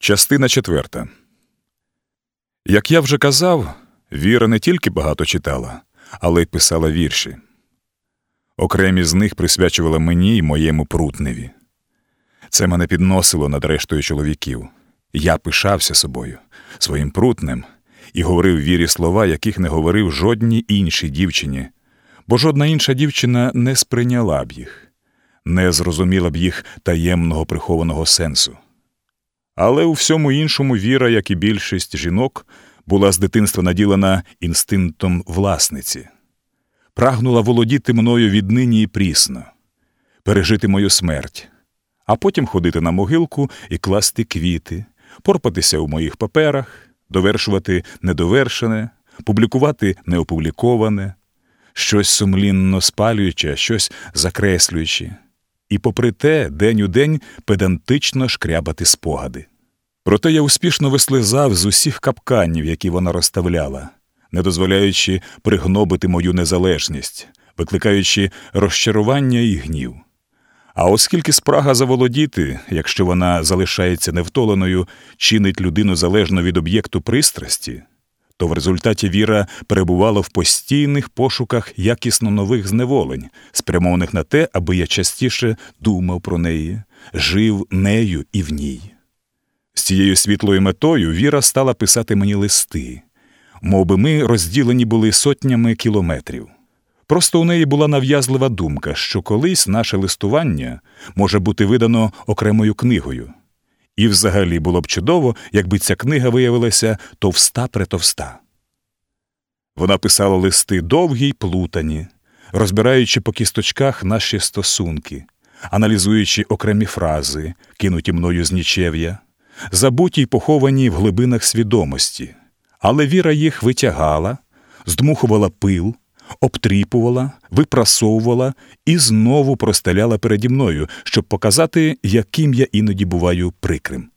Частина четверта. Як я вже казав, Віра не тільки багато читала, але й писала вірші. Окремі з них присвячувала мені і моєму прутневі. Це мене підносило над рештою чоловіків. Я пишався собою, своїм прутнем, і говорив вірі слова, яких не говорив жодній іншій дівчині, бо жодна інша дівчина не сприйняла б їх, не зрозуміла б їх таємного прихованого сенсу. Але у всьому іншому віра, як і більшість жінок, була з дитинства наділена інстинктом власниці, прагнула володіти мною віднині і прісно, пережити мою смерть, а потім ходити на могилку і класти квіти, порпатися у моїх паперах, довершувати недовершене, публікувати неопубліковане, щось сумлінно спалюючи, щось закреслюючи і, попри те, день у день педантично шкрябати спогади. Проте я успішно вислизав з усіх капканів, які вона розставляла, не дозволяючи пригнобити мою незалежність, викликаючи розчарування і гнів. А оскільки спрага заволодіти, якщо вона залишається невтоленою, чинить людину залежно від об'єкту пристрасті, то в результаті віра перебувала в постійних пошуках якісно нових зневолень, спрямованих на те, аби я частіше думав про неї, жив нею і в ній. З цією світлою метою Віра стала писати мені листи, мов би ми розділені були сотнями кілометрів. Просто у неї була нав'язлива думка, що колись наше листування може бути видано окремою книгою. І взагалі було б чудово, якби ця книга виявилася товста претовста. Вона писала листи довгі й плутані, розбираючи по кісточках наші стосунки, аналізуючи окремі фрази, кинуті мною з нічев'я, забуті й поховані в глибинах свідомості, але віра їх витягала, здмухувала пил, обтріпувала, випрасовувала і знову простеляла переді мною, щоб показати, яким я іноді буваю прикрим.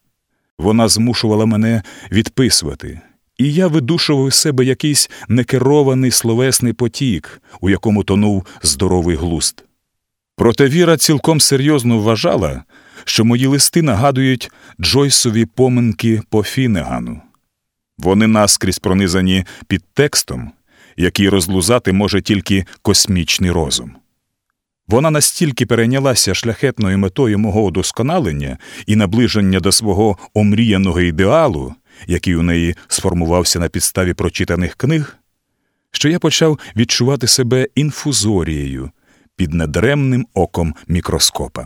Вона змушувала мене відписувати, і я видушував із себе якийсь некерований словесний потік, у якому тонув здоровий глуст. Проте Віра цілком серйозно вважала, що мої листи нагадують Джойсові поминки по Фінегану. Вони наскрізь пронизані під текстом, який розлузати може тільки космічний розум. Вона настільки перейнялася шляхетною метою мого удосконалення і наближення до свого омріяного ідеалу, який у неї сформувався на підставі прочитаних книг, що я почав відчувати себе інфузорією під недремним оком мікроскопа.